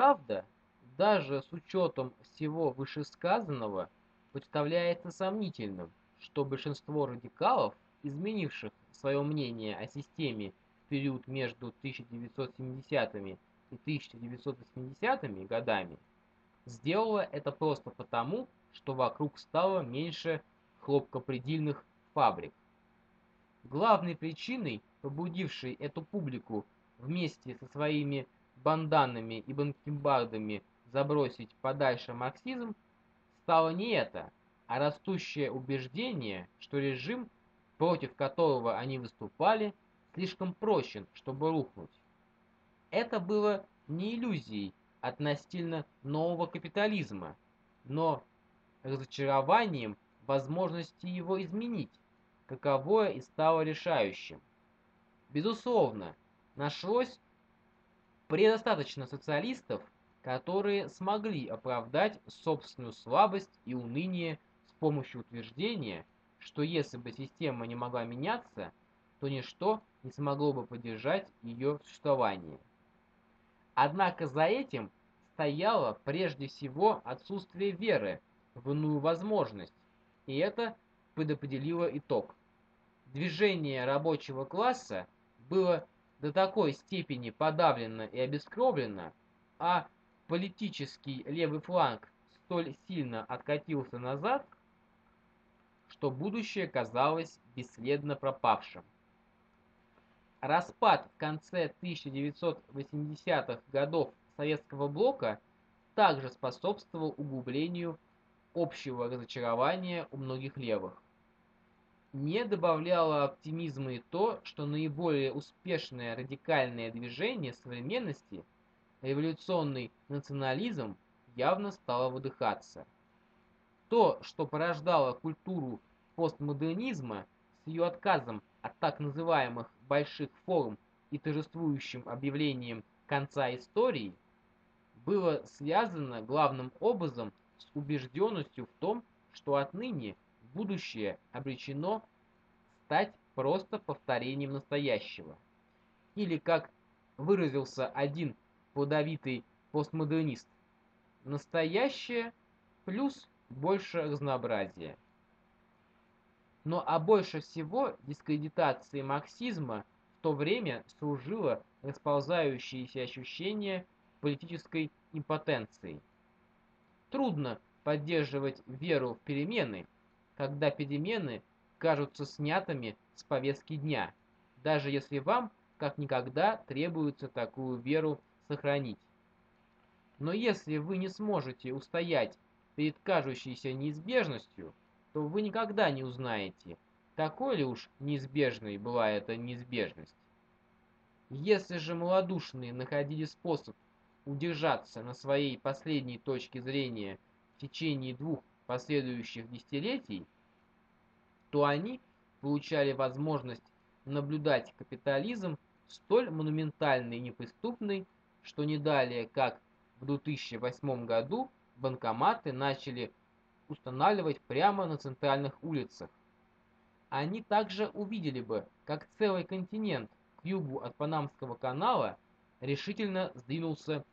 Правда, даже с учетом всего вышесказанного, представляется сомнительным, что большинство радикалов, изменивших свое мнение о системе в период между 1970-ми и 1980-ми годами, сделало это просто потому, что вокруг стало меньше хлопкопредельных фабрик. Главной причиной, побудившей эту публику вместе со своими банданами и банкимбардами забросить подальше марксизм, стало не это, а растущее убеждение, что режим, против которого они выступали, слишком прочен, чтобы рухнуть. Это было не иллюзией относительно нового капитализма, но разочарованием возможности его изменить, каковое и стало решающим. Безусловно, нашлось предостаточно социалистов, которые смогли оправдать собственную слабость и уныние с помощью утверждения, что если бы система не могла меняться, то ничто не смогло бы поддержать ее существование. Однако за этим стояло прежде всего отсутствие веры в иную возможность, и это предопределило итог. Движение рабочего класса было до такой степени подавлено и обескровлено, а политический левый фланг столь сильно откатился назад, что будущее казалось бесследно пропавшим. Распад в конце 1980-х годов советского блока также способствовал углублению общего разочарования у многих левых. Не добавляло оптимизма и то, что наиболее успешное радикальное движение современности, революционный национализм, явно стало выдыхаться. То, что порождало культуру постмодернизма с ее отказом от так называемых больших форм и торжествующим объявлением конца истории, было связано главным образом с убежденностью в том, что отныне будущее обречено стать просто повторением настоящего. Или, как выразился один плодовитый постмодернист, настоящее плюс больше разнообразия. Но а больше всего дискредитации марксизма в то время служило расползающееся ощущение политической импотенции. Трудно поддерживать веру в перемены, когда перемены кажутся снятыми с повестки дня, даже если вам, как никогда, требуется такую веру сохранить. Но если вы не сможете устоять перед кажущейся неизбежностью, то вы никогда не узнаете, такой ли уж неизбежной была эта неизбежность. Если же малодушные находили способ удержаться на своей последней точке зрения в течение двух последующих десятилетий, то они получали возможность наблюдать капитализм столь монументальный и неприступный, что не далее, как в 2008 году банкоматы начали устанавливать прямо на центральных улицах. Они также увидели бы, как целый континент к югу от Панамского канала решительно сдвинулся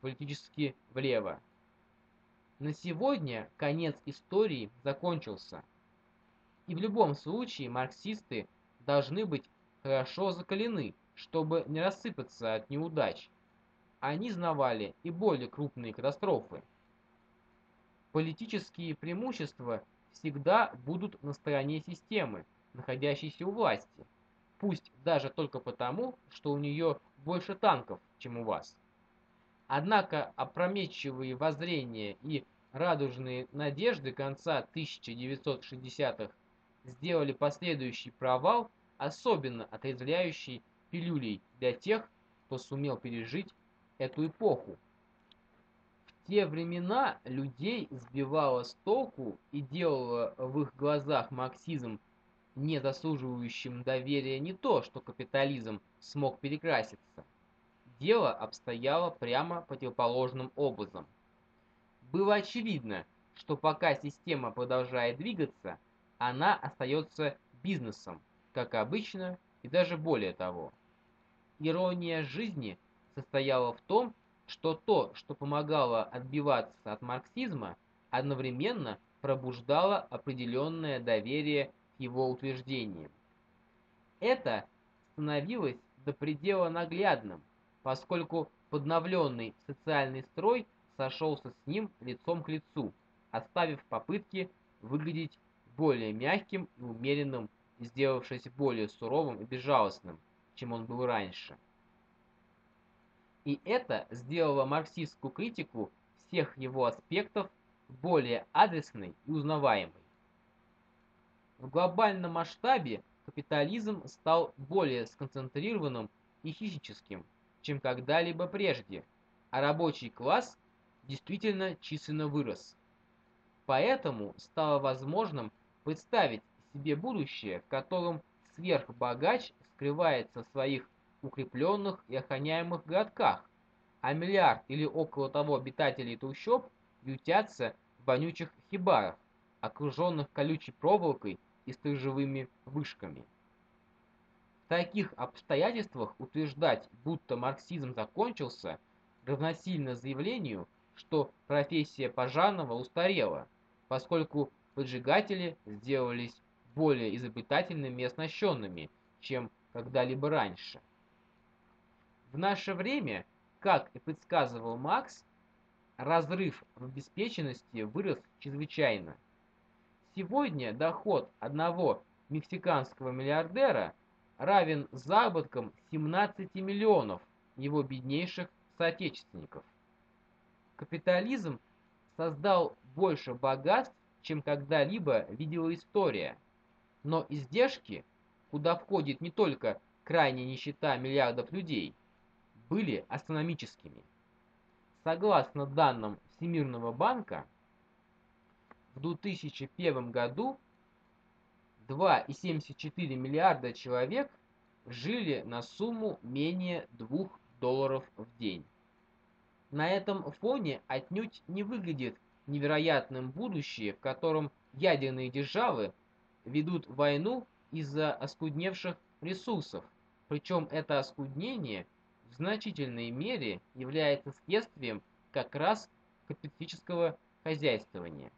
политически влево. На сегодня конец истории закончился. И в любом случае марксисты должны быть хорошо закалены, чтобы не рассыпаться от неудач. Они знавали и более крупные катастрофы. Политические преимущества всегда будут на стороне системы, находящейся у власти, пусть даже только потому, что у нее больше танков, чем у вас. Однако опрометчивые воззрения и радужные надежды конца 1960-х сделали последующий провал особенно отрезвляющей пилюлей для тех, кто сумел пережить эту эпоху. В те времена людей сбивало с толку и делало в их глазах марксизм не заслуживающим доверия не то, что капитализм смог перекраситься. Дело обстояло прямо противоположным образом. Было очевидно, что пока система продолжает двигаться, она остается бизнесом, как обычно, и даже более того. Ирония жизни состояла в том, что то, что помогало отбиваться от марксизма, одновременно пробуждало определенное доверие к его утверждениям. Это становилось до предела наглядным, поскольку подновленный социальный строй сошелся с ним лицом к лицу, оставив попытки выглядеть более мягким и умеренным, сделавшись более суровым и безжалостным, чем он был раньше. И это сделало марксистскую критику всех его аспектов более адресной и узнаваемой. В глобальном масштабе капитализм стал более сконцентрированным и физическим, чем когда-либо прежде, а рабочий класс действительно численно вырос. Поэтому стало возможным представить себе будущее, в котором сверхбогач скрывается в своих укрепленных и охраняемых городках, а миллиард или около того обитателей трущоб ютятся в вонючих хибарах, окруженных колючей проволокой и сторожевыми вышками. Таких обстоятельствах утверждать, будто марксизм закончился, равносильно заявлению, что профессия пожарного устарела, поскольку поджигатели сделались более изобретательными и оснащенными, чем когда-либо раньше. В наше время, как и предсказывал Макс, разрыв в обеспеченности вырос чрезвычайно. Сегодня доход одного мексиканского миллиардера равен заработкам 17 миллионов его беднейших соотечественников. Капитализм создал больше богатств, чем когда-либо видела история. Но издержки, куда входит не только крайняя нищета миллиардов людей, были астрономическими. Согласно данным Всемирного банка, в 2001 году 2,74 миллиарда человек жили на сумму менее 2 долларов в день. На этом фоне отнюдь не выглядит невероятным будущее, в котором ядерные державы ведут войну из-за оскудневших ресурсов, причем это оскуднение в значительной мере является следствием как раз капиталистического хозяйствования.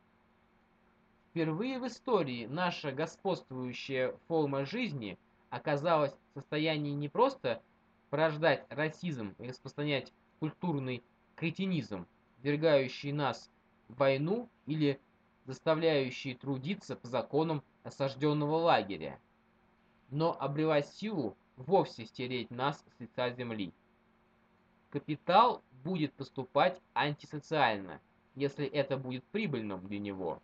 Впервые в истории наша господствующая форма жизни оказалась в состоянии не просто порождать расизм и распространять культурный кретинизм, вергающий нас в войну или заставляющий трудиться по законам осажденного лагеря, но обрела силу вовсе стереть нас с лица земли. Капитал будет поступать антисоциально, если это будет прибыльным для него.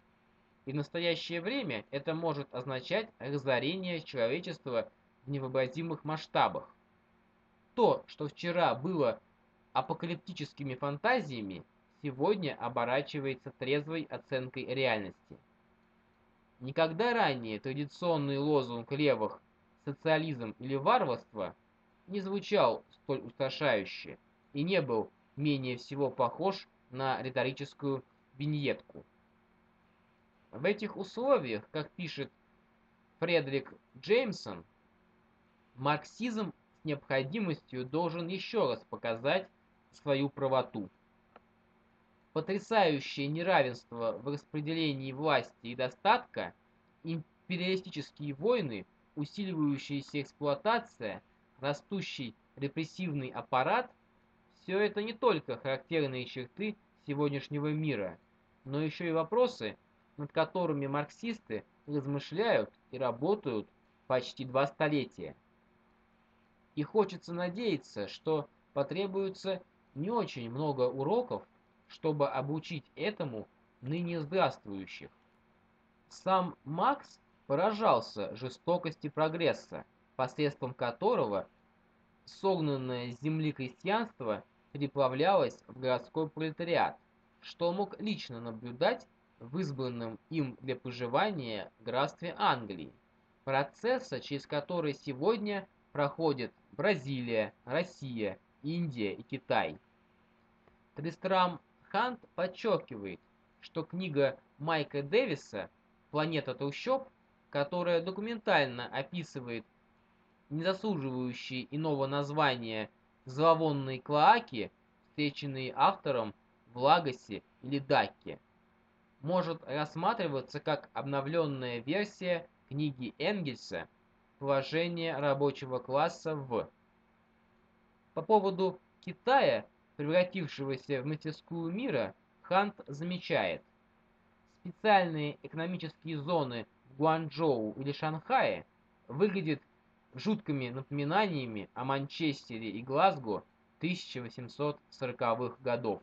И в настоящее время это может означать разорение человечества в невообразимых масштабах. То, что вчера было апокалиптическими фантазиями, сегодня оборачивается трезвой оценкой реальности. Никогда ранее традиционный лозунг левых «социализм или варварство» не звучал столь устрашающе и не был менее всего похож на риторическую виньетку. В этих условиях, как пишет Фредерик Джеймсон, марксизм с необходимостью должен еще раз показать свою правоту. Потрясающее неравенство в распределении власти и достатка, империалистические войны, усиливающаяся эксплуатация, растущий репрессивный аппарат – все это не только характерные черты сегодняшнего мира, но еще и вопросы, над которыми марксисты размышляют и работают почти два столетия. И хочется надеяться, что потребуется не очень много уроков, чтобы обучить этому ныне здравствующих. Сам Макс поражался жестокости прогресса, посредством которого согнанное с земли крестьянство переплавлялось в городской пролетариат, что мог лично наблюдать в избранном им для проживания графстве Англии, процесса, через который сегодня проходят Бразилия, Россия, Индия и Китай. Тристрам Хант подчеркивает, что книга Майка Дэвиса «Планета трущоб», которая документально описывает незаслуживающие иного названия зловонные клоаки встреченный автором в Лагосе или Дакке, может рассматриваться как обновленная версия книги Энгельса «Положение рабочего класса в». По поводу Китая, превратившегося в мастерскую мира, Хант замечает, специальные экономические зоны в Гуанчжоу или Шанхае выглядят жуткими напоминаниями о Манчестере и Глазго 1840-х годов.